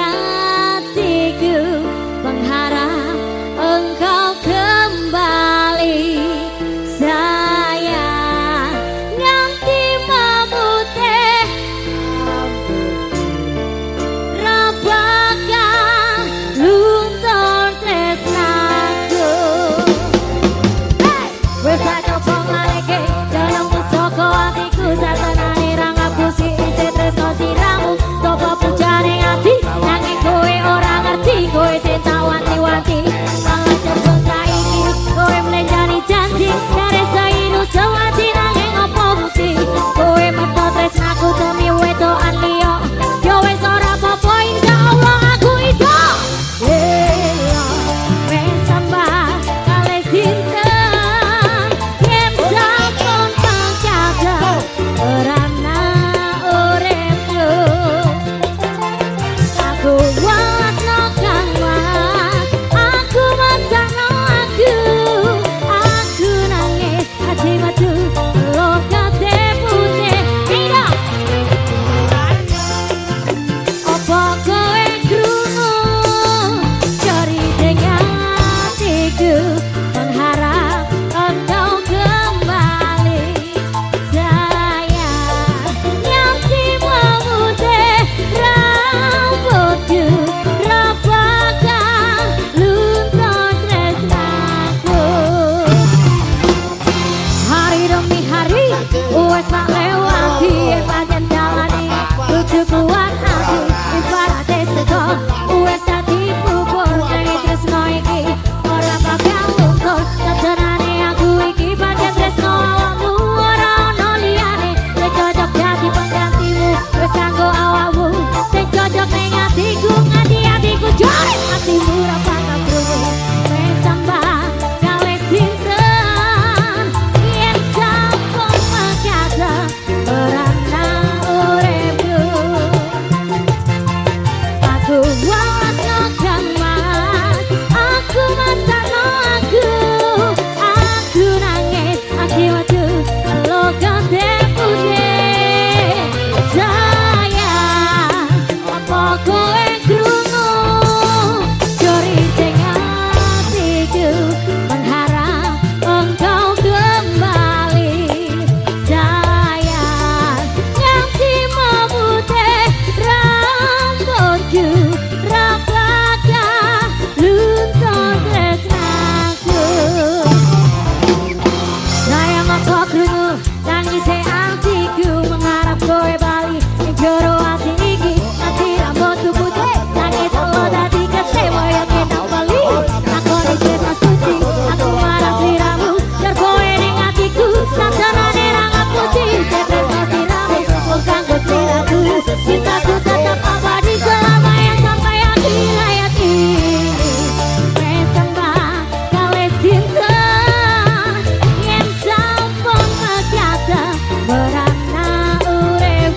やっていく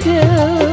Girl.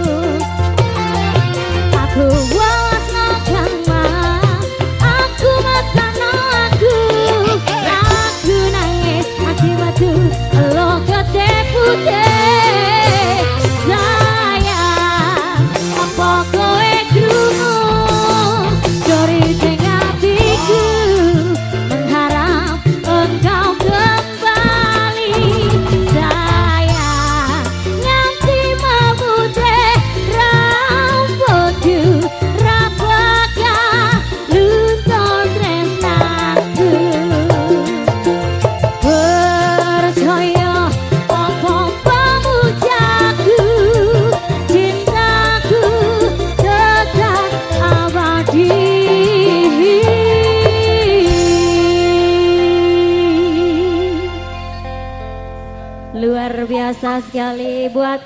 Biasa sekali buat